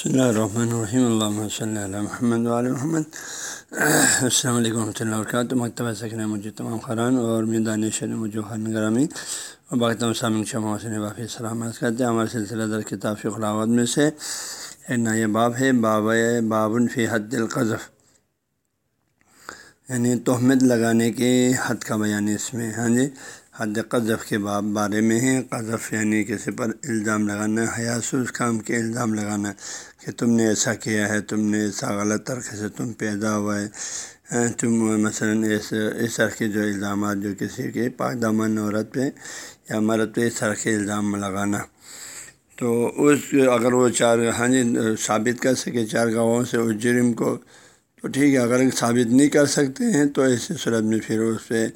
بسم اللہ الرحمن الرحیم اللہ صلی اللہ محمد علیہ محمد السلام علیکم ورحمۃ اللہ وبرکاتہ مکتبہ سکن مجھے تمام خران اور میدان شر مجھے خان گرامی اور باقی تمام سامع شمع حسن باقی سلامت کرتے ہیں ہمارے سلسلہ در کتاب فلاوت میں سے ایک نیا باب ہے باب بابن فی حد القذف یعنی تہمت لگانے کے حد کا بیان اس میں ہاں جی حد قذف کے باب بارے میں ہے قذف یعنی کسی پر الزام لگانا، حیاسوس کام کے الزام لگانا کہ تم نے ایسا کیا ہے، تم نے ایسا غلط طرح سے تم پیدا ہوا ہے۔ تم مثلاً اس اس طرح کے جو الزامات جو کسی کے پاک دامن عورت پہ یا مرد پہ اس طرح کے الزام لگانا۔ تو اس اگر وہ چار ہاں جی ثابت کر سکے چار گواہوں سے اس جرم کو، تو ٹھیک ہے۔ اگر ثابت نہیں کر سکتے ہیں تو ایسی صورت میں پھر اس پہ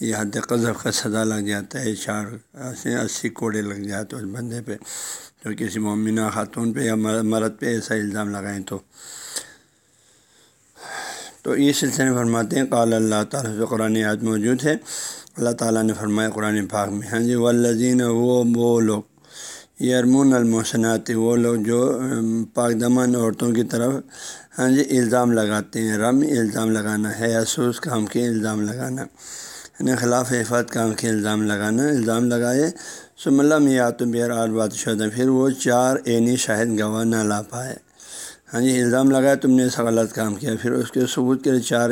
یہ حد قذف کا سزا لگ جاتا ہے چار اسی کوڑے لگ جاتے اس بندے پہ۔ جو کسی مومنہ خاتون پہ یا مرد پہ ایسا الزام لگائیں تو۔ تو یہ سلسلے میں فرماتے ہیں، قال اللہ تعالیٰ سے قرآن یاد موجود ہے۔ اللہ تعالیٰ نے فرمایا، قرآن پاک میں ہاں جی ولزین وہ وہ لوگ۔ یرمون المحسنات، وہ لوگ جو پاک دمن عورتوں کی طرف ہاں جی الزام لگاتے ہیں۔ رم، الزام لگانا ہے اسوس کام کے الزام لگانا۔ یعنی خلاف حفاظت کام کے الزام لگانا، الزام لگائے سم اللہ یا تو بیر اور بات شدہ پھر وہ چار عینی شاہد گواہ نہ لا پائے۔ ہاں جی الزام لگایا، تم نے ایسا غلط کام کیا، پھر اس کے ثبوت کے لیے چار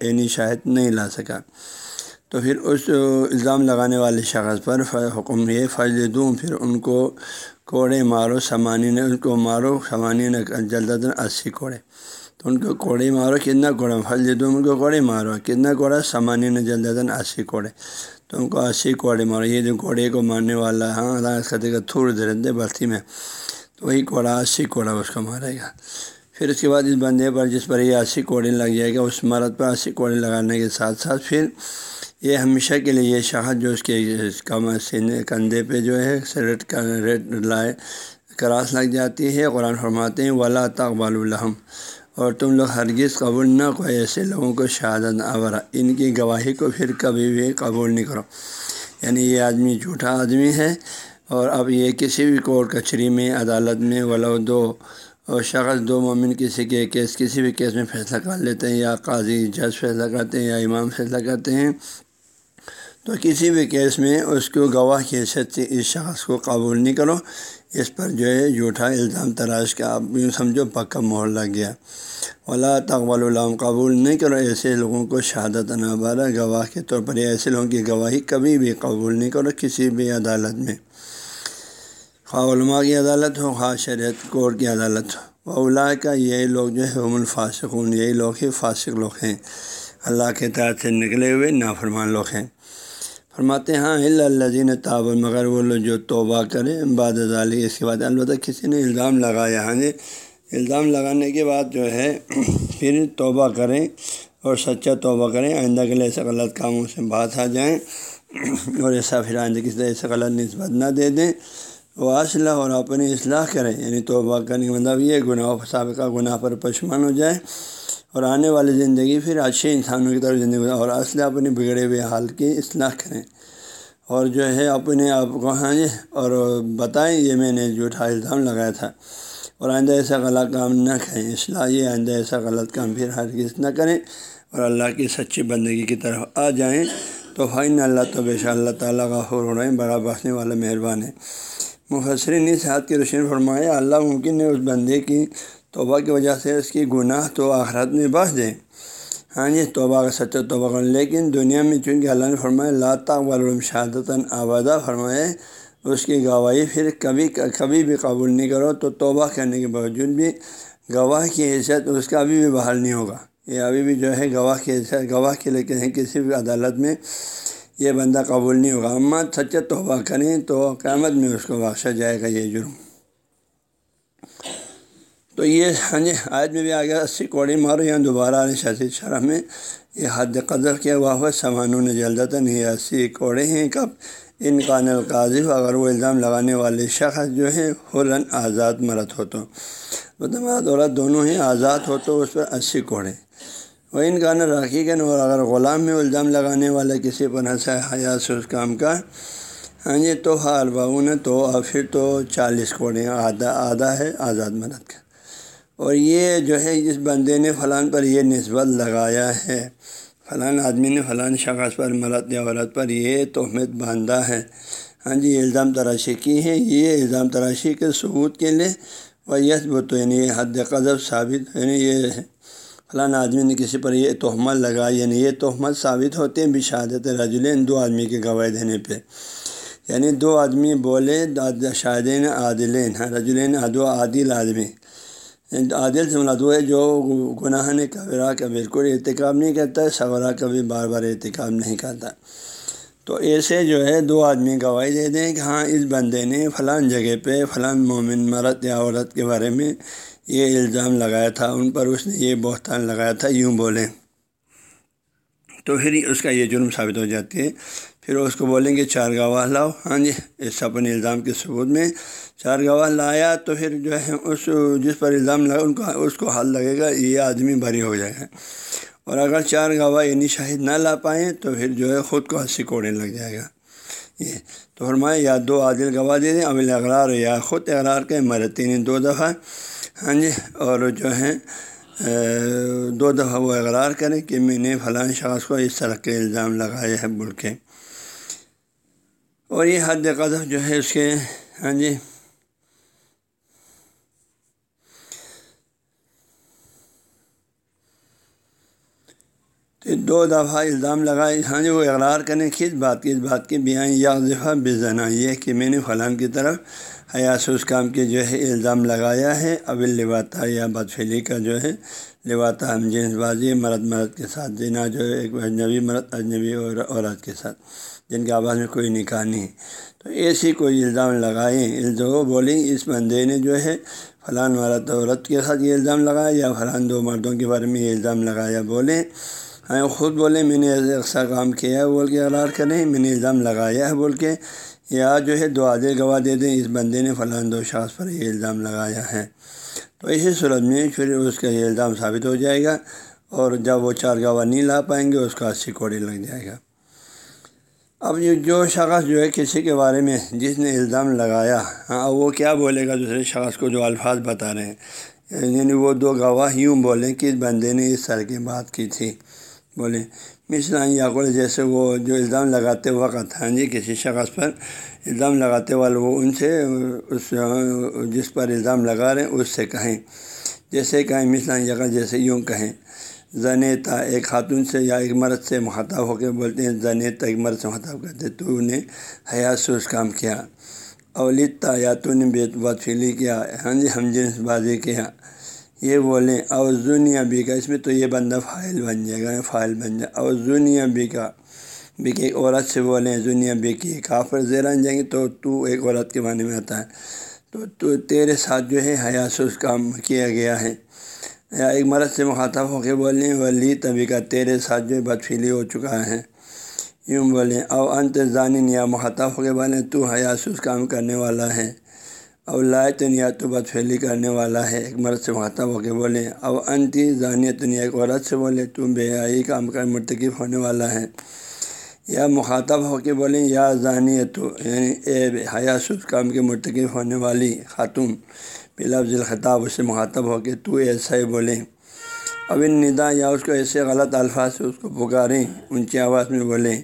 عینی شاہد نہیں لا سکا۔ تو پھر اس الزام لگانے والے شخص پر حکم یہ فضل دوں پھر ان کو کوڑے مارو، سمانی نے ان کو مارو، سمانی نے جلد اسی کوڑے۔ ان کو کوڑے مارو، کتنا کوڑا؟ فضل دوں ان کو کوڑے مارو، کتنا کوڑا؟ سمانی نے جلد اسی کوڑے۔ تو ان کو اسی کوڑے مارو۔ یہ جو کوڑے کو مارنے والا ہاں اللہ خطے کا تھوڑ درندے برتی میں۔ تو وہی کوڑا، اسی کوڑا اس کو مارے گا۔ پھر اس کے بعد اس بندے پر، جس پر یہ اسی کوڑے لگ جائے گا، اس مرد پر اسی کوڑے لگانے کے ساتھ ساتھ پھر یہ ہمیشہ کے لیے یہ شہد جو اس کے کم سینے کندھے پہ جو ہے ریٹ ریٹ لائے، کراس لگ جاتی ہے، قرآن فرماتے ہیں، ولا تقبال الحم اور تم لوگ ہرگز قبول نہ کو ایسے لوگوں کو شہادت آورا ان کی گواہی کو پھر کبھی بھی قبول نہیں کرو۔ یعنی یہ آدمی جھوٹا آدمی ہے اور اب یہ کسی بھی کورٹ کچہری میں، عدالت میں، ولو دو اور شخص دو مومن کسی کے کیس، کسی بھی کیس میں فیصلہ کر لیتے ہیں یا قاضی، جج فیصلہ کرتے ہیں یا امام فیصلہ کرتے ہیں، تو کسی بھی کیس میں اس کو گواہ کی حیثیت سے اس شخص کو قبول نہیں کرو۔ اس پر جو ہے جھوٹا الزام تراش کا آپ یوں سمجھو پکا مہر لگ گیا۔ ولا تقبل العام قبول نہیں کرو ایسے لوگوں کو شہادت نبارہ گواہ کے طور پر ایسے لوگوں کی گواہی کبھی بھی قبول نہیں کرو کسی بھی عدالت میں۔ خواہ علماء کی عدالت ہو، خواہ شریعت کورٹ کی عدالت ہو۔ اولا کا یہی لوگ جو ہے ام الفاصقون یہی لوگ ہی فاسق لوگ ہیں۔ اللہ کے تحت سے نکلے ہوئے نافرمان لوگ ہیں۔ فرماتے ہیں ہاں اللہ جین تاب مگر وہ لوگ جو توبہ کریں، بعد ظالی اس کے بعد البتہ کسی نے الزام لگایا ہاں جی؟ الزام لگانے کے بعد جو ہے، پھر توبہ کریں اور سچا توبہ کریں، آئندہ کے لیے ایسے غلط کاموں سے بات آ جائیں اور ایسا پھر آئندہ کسی ایسے غلط نسبت نہ دے دیں۔ وہ اصلاح اور اپنی اصلاح کریں یعنی توبہ کرنے کا مطلب یہ گناہ، سابقہ گناہ پر پشمان ہو جائے اور آنے والی زندگی پھر اچھے انسانوں کی طرف زندگی اور اصل اپنے بگڑے ہوئے حال کی اصلاح کریں۔ اور جو ہے اپنے آپ کو ہاں جی اور بتائیں، یہ میں نے جھوٹا الزام لگایا تھا۔ اور آئندہ ایسا غلط کام نہ کریں، اصلاح یہ آئندہ ایسا غلط کام پھر ہرگز نہ کریں۔ اور اللہ کی سچی بندگی کی طرف آ جائیں تو فائن اللہ تو بے شاء اللہ تعالیٰ کا خور ہو رہے بڑا باسنے والا مہربان ہے۔ مفسرین اس حد کی روشنی فرمایا اللہ ممکن ہے اس بندے کی توبہ کی وجہ سے اس کی گناہ تو آخرت میں بس دیں ہاں جی توبہ کا سچا توبہ کر لیکن دنیا میں چونکہ اللہ نے فرمایا لاتا والم شہادت آبادہ فرمائے اس کی گواہی پھر کبھی کبھی بھی قبول نہیں کرو، تو توبہ کرنے کے باوجود بھی گواہ کی حیثیت اس کا ابھی بھی بحال نہیں ہوگا۔ یہ ابھی بھی جو ہے گواہ کی حیثیت، گواہ کے لیے کہیں کسی بھی عدالت میں یہ بندہ قبول نہیں ہوگا۔ اما سچا توبہ کریں تو قیامت میں اس کو بخشا جائے گا، یہ جرم۔ تو یہ ہاں جی آج میں بھی آ گیا اسی کوڑی مارو یا دوبارہ شاسی شرح میں یہ حد قدر کیا ہوا ہوا سامانوں نے جلدتا نہیں اسی کوڑے ہیں کب ان قان القاضف اگر وہ الزام لگانے والے شخص جو ہے حلن آزاد مرد ہو تو۔ مطلب مرد، عورت دونوں ہی آزاد ہو تو اس پر اسی کوڑے وہ ان کا راکھی کے اور اگر غلام میں الزام لگانے والا کسی پر ہنسا حیات سے اس کام کا ہاں جی تو حالباؤن تو پھر تو چالیس کوڑے آدھا آدھا ہے آزاد مرد کا۔ اور یہ جو ہے اس بندے نے فلان پر یہ نسبت لگایا ہے فلاں آدمی نے فلاں شخص پر، مرد یا عورت پر یہ تہمت باندھا ہے۔ ہاں جی الزام تراشی کی ہے۔ یہ الزام تراشی کے ثبوت کے لیے وہ یس بت یعنی حد قذب ثابت یعنی یہ فلاں آدمی نے کسی پر یہ تہمت لگا یعنی یہ تہمت ثابت ہوتے ہیں بشادت رجلین دو آدمی کے گواہ دینے پہ۔ یعنی دو آدمی بولے، شاہدین عادلین ہاں رجولین ادو عادل آدمی۔ عادل سے مراد وہ ہے جو گناہ نے کبرا کا بالکل ارتکاب نہیں کرتا ہے سورا کا بھی بار بار ارتکاب نہیں کرتا۔ تو ایسے جو ہے، دو آدمی گواہی دے دیں کہ ہاں اس بندے نے فلاں جگہ پہ فلاں مومن مرد یا عورت کے بارے میں یہ الزام لگایا تھا، ان پر اس نے یہ بہتان لگایا تھا، یوں بولیں۔ تو پھر اس کا یہ جرم ثابت ہو جاتی ہے پھر اس کو بولیں گے چار گواہ لاؤ۔ ہاں جی اس اپنے الزام کے ثبوت میں چار گواہ لایا تو پھر جو ہے اس جس پر الزام لگا، ان کا اس کو حل لگے گا، یہ آدمی بری ہو جائے گا۔ اور اگر چار گواہ یعنی شاہد نہ لا پائیں تو پھر جو ہے خود کو ہنسی کوڑنے لگ جائے گا۔ یہ تو فرمائے، یا دو عادل گواہ دے دیں ابل اقرار یا خود اقرار کے مرتین دو دفعہ۔ ہاں جی اور جو ہے دو دفعہ وہ اقرار کریں کہ میں نے فلاں شخص کو اس طرح کے الزام لگایا ہے بول کے اور یہ حد قدف جو ہے اس کے ہاں جی۔ دو دفعہ الزام لگائے ہاں جی وہ اقرار کریں کس بات کی، اس بات کی بیان یا دفعہ بے زنا، یہ کہ میں نے فلاں کی طرف حیاس اس کام کے جو ہے الزام لگایا ہے اب لباتا یا بدفیلی کا جو ہے لباتا ہم جنس بازی، مرد مرد کے ساتھ جنا جو ہے، ایک اجنبی مرد، اجنبی اور عورت کے ساتھ، جن کے آواز میں کوئی نکاح نہیں تو ایسی کوئی الزام لگائیں، الزام بولیں، اس بندے نے جو ہے فلاں مرد عورت کے ساتھ یہ الزام لگایا یا فلاں دو مردوں کے بارے میں یہ الزام لگایا، بولیں۔ ہاں خود بولیں، میں نے ایسا کام کیا ہے، بول کے اقرار کریں، میں نے الزام لگایا ہے، بول کے یا جو ہے دو عادل گواہ دے دیں، اس بندے نے فلاں دو شخص پر یہ الزام لگایا ہے۔ تو اسی صورت میں پھر اس کا یہ الزام ثابت ہو جائے گا اور جب وہ چار گواہ نہیں لا پائیں گے اس کا اسی کوڑی لگ جائے گا۔ اب یہ جو شخص جو ہے کسی کے بارے میں جس نے الزام لگایا ہاں وہ کیا بولے گا دوسرے شخص کو جو الفاظ بتا رہے ہیں؟ یعنی وہ دو گواہ یوں بولیں کہ اس بندے نے اس طرح کی بات کی تھی، بولیں۔ مثلاً یاقول جیسے وہ جو الزام لگاتے وقت ہاں جی کسی شخص پر الزام لگاتے والے وہ ان سے، اس، جس پر الزام لگا رہے ہیں، اس سے کہیں۔ جیسے کہیں، مثلاً یقہ جیسے یوں کہیں۔ زنیتا ایک خاتون سے یا ایک مرد سے مخاطب ہو کے بولتے ہیں زنیتا ایک مرد سے مخاطب کرتے تو نے حیات سے اس کام کیا۔ اولیتا یا تو نے بے فیلی کیا۔ ہاں جی ہم جنس بازی کیا یہ بولیں اور زونیا بی کا اس میں تو یہ بندہ فائل بن جائے گا فائل بن جائے اور زونیا بی کا بی کے ایک عورت سے بولیں زونیا بی کی کافر زیران جائیں گے تو تو ایک عورت کے معنی میں آتا ہے۔ تو تو تیرے ساتھ جو ہے حیات اس کام کیا گیا ہے۔ یا ایک مرد سے مخاطب ہو کے بولیں، ولی تبھی کا تیرے ساتھ جو بدفیلی ہو چکا ہے۔ یوں بولیں، او انت ضانین یا مخاطب ہو کے بولیں، تو حیاس اس کام کرنے والا ہے۔ او لائے یا تو بدفیلی کرنے والا ہے۔ ایک مرد سے مخاطب ہو کے بولیں او انتی ضانیت یا ایک عورت سے بولے تو بے حیائی کام کر مرتکب ہونے والا ہے۔ یا مخاطب ہو کے بولیں یا ضانیت یعنی اے حیاس کام کے مرتکب ہونے والی خاتون۔ لفظ الخطاب اس سے مخاطب ہو کے تو ایسا ہی بولیں اب ان ندا یا اس کو ایسے غلط الفاظ سے اس کو پکاریں۔ اونچی آواز میں بولیں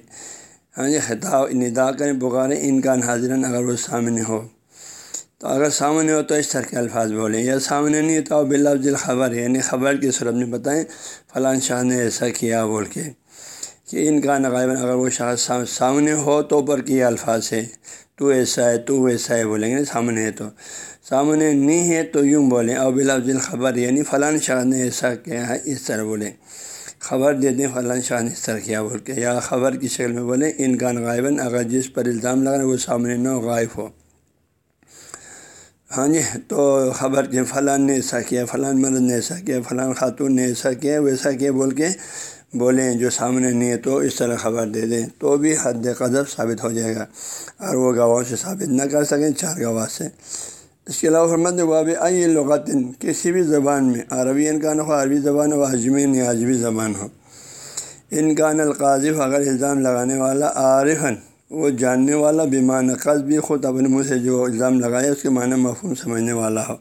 ہاں جی خطاب، ندا کریں، پکاریں، ان کا حاضرن اگر وہ سامنے ہو۔ تو اگر سامنے ہو تو اس طرح کے الفاظ بولیں۔ یا سامنے نہیں تو بلفظ الخبر یعنی خبر کی صورت میں بتائیں فلاں شاہ نے ایسا کیا بول کے۔ کہ ان کا نقائباً اگر وہ شاخ سامنے ہو تو اوپر کی الفاظ ہے تو ایسا ہے، تو ویسا ہے بولیں گے سامنے ہے تو۔ سامنے نہیں ہے تو یوں بولیں اور بلفظ الخبر یعنی فلاں شاہ نے ایسا کیا ہے، اس طرح بولیں۔ خبر دے دیں فلاں شاہ نے اس طرح کیا بول کے۔ یا خبر کی شکل میں بولیں، ان کا غائباً اگر جس پر الزام لگا وہ سامنے نہ غائب ہو۔ ہاں جی تو خبر کے فلاں نے ایسا کیا، فلاں مرد نے ایسا کیا، فلاں خاتون نے ایسا کیا، ویسا کیا بول کے بولیں جو سامنے نہیں ہے تو اس طرح خبر دے دیں تو بھی حد قذب ثابت ہو جائے گا۔ اور وہ گواہ سے ثابت نہ کر سکیں، چار گواہ سے۔ اس کے علاوہ فرمت باب آئی لغتن کسی بھی زبان میں، عربی انکان ہو، عربی زبان ہو اجمین یا عجبی زبان ہو۔ انکان القاضف اگر الزام لگانے والا عارفن وہ جاننے والا بیمان قص بھی خود اپنے منہ سے جو الزام لگائے اس کے معنی مفہوم سمجھنے والا ہو۔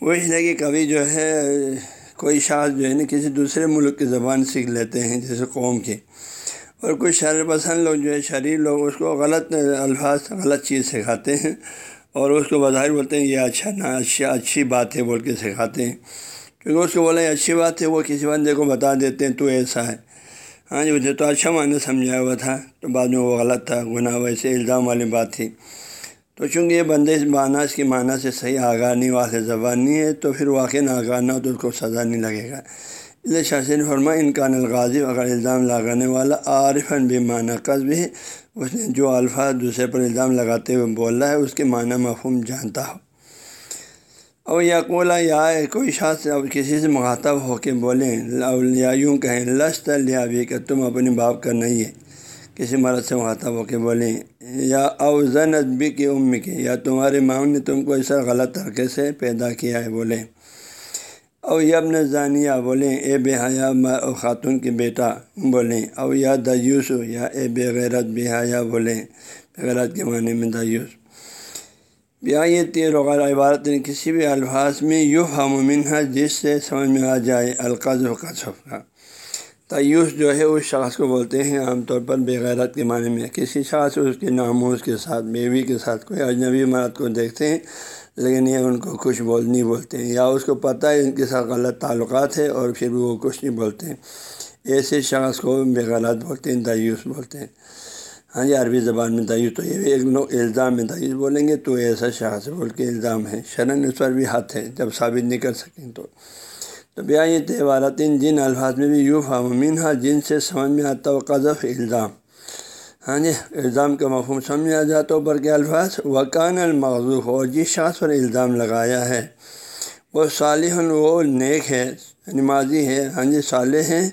وہ اس لیے کہ کبھی جو ہے کوئی شاخ جو ہے نا کسی دوسرے ملک کی زبان سیکھ لیتے ہیں جیسے قوم کی اور کچھ شرر پسند لوگ جو ہے شریف لوگ اس کو غلط الفاظ، غلط چیز سکھاتے ہیں اور اس کو بظاہر بولتے ہیں یہ اچھا نہ اچھا اچھی بات ہے بول کے سکھاتے ہیں۔ کیونکہ اس کو بولے اچھی بات ہے، وہ کسی بندے کو بتا دیتے ہیں تو ایسا ہے۔ ہاں جی مجھے تو اچھا معنی سمجھایا ہوا تھا، تو بعد میں وہ غلط تھا، گناہ ویسے الزام والی بات تھی۔ تو چونکہ یہ بندے اس معنی، اس کی معنی سے صحیح آگاہ نہیں، واضح زبان نہیں ہے، تو پھر واقع آگاہ نہ ہو تو اس کو سزا نہیں لگے گا۔ اس لیے شاشن فرما انکان الغازی، اگر الزام لگانے والا عارفن بھی معنی قصب ہے، اس نے جو الفاظ دوسرے پر الزام لگاتے ہوئے بول رہا ہے، اس کے معنی مفہوم جانتا ہو۔ اور یا کولا یا کوئی شاخ اب کسی سے مخاطب ہو کے بولیں یا یوں کہیں لشت لیا بھی کہ تم اپنی باپ کا نہیں ہے۔ کسی مرد سے مخاطب ہو کے بولیں، یا او زن ادبی کی ام کی یا تمہارے ماں نے تم کو ایسا غلط طریقے سے پیدا کیا ہے، بولیں۔ او یبن ضانیہ بولیں، اے بے حیا خاتون کے بیٹا، بولیں۔ او یا دیوس یا اے بے غیرت بے حیا، بولیں۔ بغیرت کے معنی میں دیوس۔ بیا یہ تیر وغیرہ عبارت کسی بھی الفاظ میں یو ہمومن ہے جس سے سمجھ میں آ جائے القاظ و قصف کا تیوس جو ہے، اس شخص کو بولتے ہیں عام طور پر بغیرت کے معنی میں۔ کسی شخص اس کے ناموز کے ساتھ، بیوی کے ساتھ، کوئی اجنبی مرد کو دیکھتے ہیں، لیکن یہ ان کو کچھ بول نہیں بولتے ہیں۔ یا اس کو پتہ ہے ان کے ساتھ غلط تعلقات ہے اور پھر بھی وہ کچھ نہیں بولتے۔ ہیں ایسے شخص کو بغیرت بولتے ہیں دیوس بولتے ہیں۔ ہاں جی عربی زبان میں تعیث تو یہ بھی ایک لوگ الزام میں تعیث بولیں گے تو ایسا شخص بول کے الزام ہے۔ شرن اس پر بھی ہاتھ ہے، جب ثابت نہیں کر سکیں تو۔ تو بیا یہ تہوارات جن الفاظ میں بھی یوں فامین ہاں جن سے سمجھ میں آتا و قذف الزام۔ ہاں جی الزام کا مفہوم سمجھ میں آ جاتا اوپر کے الفاظ۔ وکان المغضوف اور جس شخص پر الزام لگایا ہے، وہ صالح وہ نیک ہے یعنی نمازی ہے۔ ہاں جی صالح ہیں۔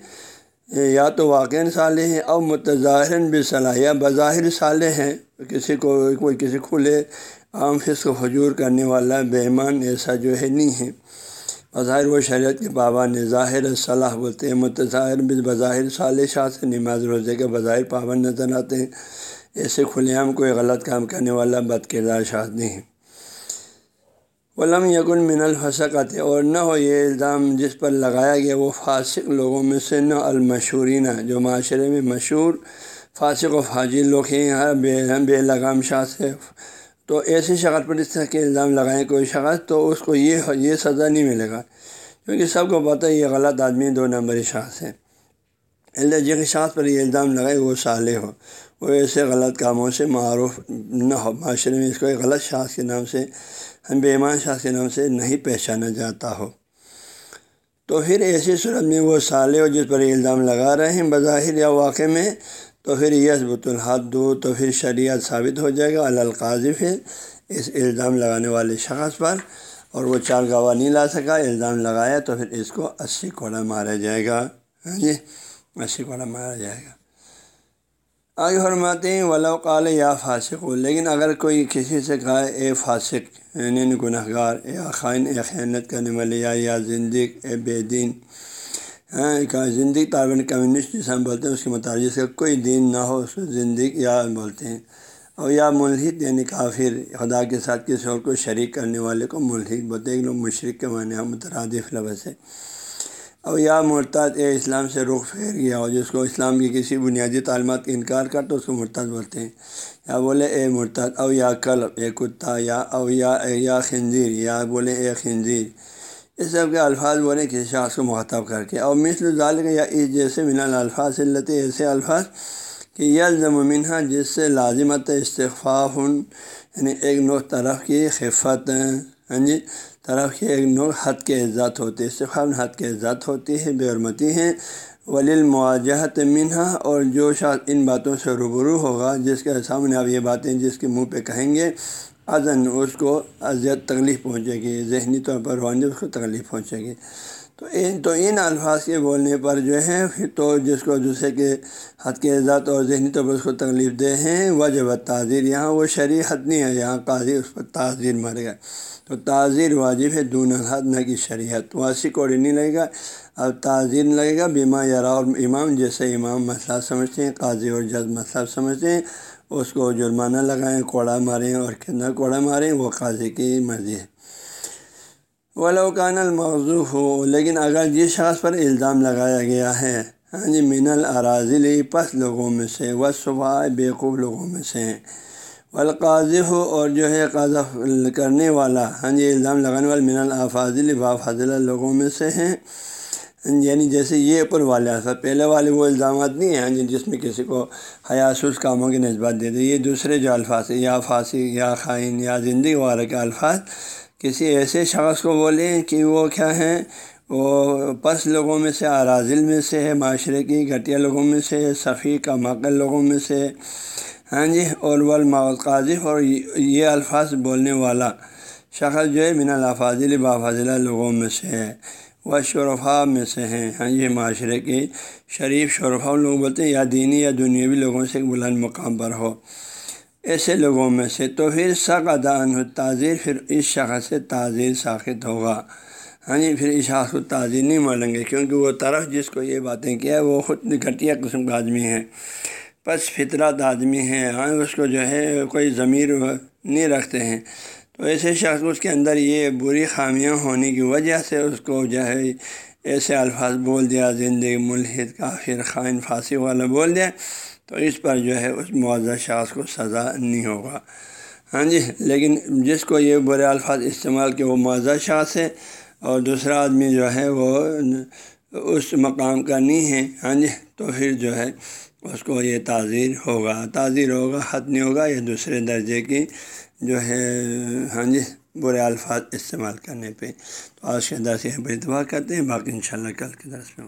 یا تو واقع صالح ہیں اور متظاہر بھی صلاح یا بظاہر صالح ہیں، کسی کو کوئی کسی کھلے عام فص کو حجور کرنے والا بے ایمان ایسا جو ہے نہیں ہے۔ بظاہر وہ شریعت کے پابند ظاہر صلاح بولتے ہیں، متظاہر بھی بظاہر صالح شاہ سے نماز روزے کے بظاہر پابند نظر آتے ہیں۔ ایسے کھلے عام کوئی غلط کام کرنے والا بد کردار شاہ نہیں ہے۔ علم یقن من الفسقت اور نہ ہو یہ الزام جس پر لگایا گیا وہ فاسق لوگوں میں سے نہ المشہورین جو معاشرے میں مشہور فاسق و فاجر لوگ ہیں ہر بے بے لگام شاہ سے تو ایسی شخص پر اس طرح کے الزام لگائیں کوئی شخص تو اس کو یہ یہ سزا نہیں ملے گا۔ کیونکہ سب کو پتہ ہے یہ غلط آدمی دو نمبری شخص ہے۔ اللہ جی جس شخص پر یہ الزام لگائے وہ صالح ہو۔ وہ ایسے غلط کاموں سے معروف نہ ہو۔ معاشرے میں اس کو ایک غلط شخص کے نام سے بے ایمان شاخ کے نام سے نہیں پہچانا جاتا ہو۔ تو پھر ایسی صورت میں وہ سالے ہو جس پر الزام لگا رہے ہیں، بظاہر یا واقع میں، تو پھر یس بت الحد دو، تو پھر شریعت ثابت ہو جائے گا۔ القاضف ہے اس الزام لگانے والے شخص پر، اور وہ چار گواہ نہیں لا سکا، الزام لگایا تو پھر اس کو اسی کوڑا مارا جائے گا۔ ہاں جی اسی کوڑا مارا جائے گا۔ آگے فرماتے ہیں ولا قال یا فاسق۔ ہو لیکن اگر کوئی کسی سے کہا اے فاسق یعنی گناہ گار یا خائن اے خیانت کرنے والے، یا یا زندگی، اے بے دین۔ ہاں زندگی طالب کمیونسٹ جسے ہم بولتے ہیں، اس کے مطابق جس کا کوئی دین نہ ہو، اس کو زندگی یا بولتے ہیں۔ اور یا ملحد یعنی کافر، خدا کے ساتھ کسی اور کو شریک کرنے والے کو ملحد بولتے ہیں۔ لوگ مشرق کے معنی مترادف لفظ ہے۔ اور یا مرتد اے اسلام سے رخ پھیر گیا ہو، جس کو اسلام کی کسی بنیادی تعلیمات کا انکار کر تو اس کو مرتد بولتے ہیں۔ یا بولے اے مرتد، او یا کلب، اے کتا، یا او یا اے یا خنزیر، یا بولے اے خنزیر۔ اس سب کے الفاظ بولے کسی شخص کو مخاطب کر کے۔ اور مثل ظالق یا اس جیسے من الفاظ علت ایسے الفاظ کہ یہ زمینہ جس سے لازمت استغفاف یعنی ایک نو طرف کی خفت۔ ہاں جی طرف کی ایک نو حد کے عزت ہوتی ہے حد کے عزت ہوتی ہے بے حرمتی ہیں۔ ولی المواجہت منہا اور جو شاید ان باتوں سے روبرو ہوگا، جس کے سامنے آپ یہ باتیں جس کے منہ پہ کہیں گے ازن اس کو اذیت تکلیف پہنچے گی، ذہنی طور پر روحانی اس کو تکلیف پہنچے گی۔ تو ان تو ان الفاظ کے بولنے پر جو ہے پھر تو جس کو دوسرے کے حد کے عزت اور ذہنی طور پر اس کو تکلیف دے ہیں وجہ تعزیر یہاں وہ شرعی حد نہیں ہے، یہاں قاضی اس پر تعزیر مر گا تو تعزیر واجب ہے، دون حد نہ کی شریعت۔ واسی کوڑی نہیں لگے گا، اب تعزیر نہیں لگے گا بیما یارا اور امام جیسے امام مسئلہ سمجھتے ہیں، قاضی اور جج مسئلہ سمجھتے ہیں، اس کو جرمانہ لگائیں، کوڑا ماریں اور کتنا کوڑا ماریں، وہ قاضی کی مرضی ہے۔ ولوکان الموضوع ہو لیکن اگر جس شخص پر الزام لگایا گیا ہے ہاں جی من الاراضی پس لوگوں میں سے و صبح بیوقوف لوگوں میں سے۔ ہیں والقاضی ہو اور جو ہے قذف کرنے والا ہاں جی الزام لگانے والا، من الافاظل با فاضل لوگوں میں سے ہیں۔ یعنی جیسے یہ اوپر والے الفاظ پہلے والے وہ الزامات نہیں ہیں ہاں جی جس میں کسی کو حیاسوس کاموں کی نسبت دے دے یہ دوسرے جو الفاظ، یا فاسی یا خائن، یا زندگی وغیرہ کے الفاظ کسی ایسے شخص کو بولیں کہ وہ کیا ہیں؟ وہ پس لوگوں میں سے، اراضل میں سے ہے معاشرے کی گھٹیا لوگوں میں سے، صفی کا مقل لوگوں میں سے۔ ہاں جی اور والقاضف اور یہ الفاظ بولنے والا شخص جو ہے من الفاظل بافاضلہ لوگوں میں سے ہے، وہ شرفا میں سے ہیں۔ ہاں یہ معاشرے کے شریف شرفا لوگ بولتے ہیں، یا دینی یا دنیاوی لوگوں سے ایک بلند مقام پر ہو۔ ایسے لوگوں میں سے تو پھر سق ادان تعزیر پھر اس شخص سے تعزیر ساخت ہوگا۔ ہاں جی پھر اس شخص کو تعزیر نہیں مانیں گے کیونکہ وہ طرف جس کو یہ باتیں کیا ہے، وہ خود گھٹیا قسم کا آدمی ہے۔ بس فطرت آدمی ہے ہاں اس کو جو ہے کوئی ضمیر نہیں رکھتے ہیں۔ تو ایسے شخص اس کے اندر یہ بری خامیاں ہونے کی وجہ سے اس کو جو ہے ایسے الفاظ بول دیا، زندگی ملحد، کافر، خائن پھانسی والا بول دیا۔ تو اس پر جو ہے اس معذر شخص کو سزا نہیں ہوگا۔ ہاں جی لیکن جس کو یہ برے الفاظ استعمال کے وہ معذر شخص ہے اور دوسرا آدمی جو ہے وہ اس مقام کا نہیں ہے۔ ہاں جی تو پھر جو ہے اس کو یہ تعزیر ہوگا۔ تعزیر ہوگا حد نہیں ہوگا یا دوسرے درجے کی جو ہے ہاں جی برے الفاظ استعمال کرنے پہ۔ تو آج کے درس یہ پر اتفاق کرتے ہیں، باقی انشاءاللہ کل کے درس میں۔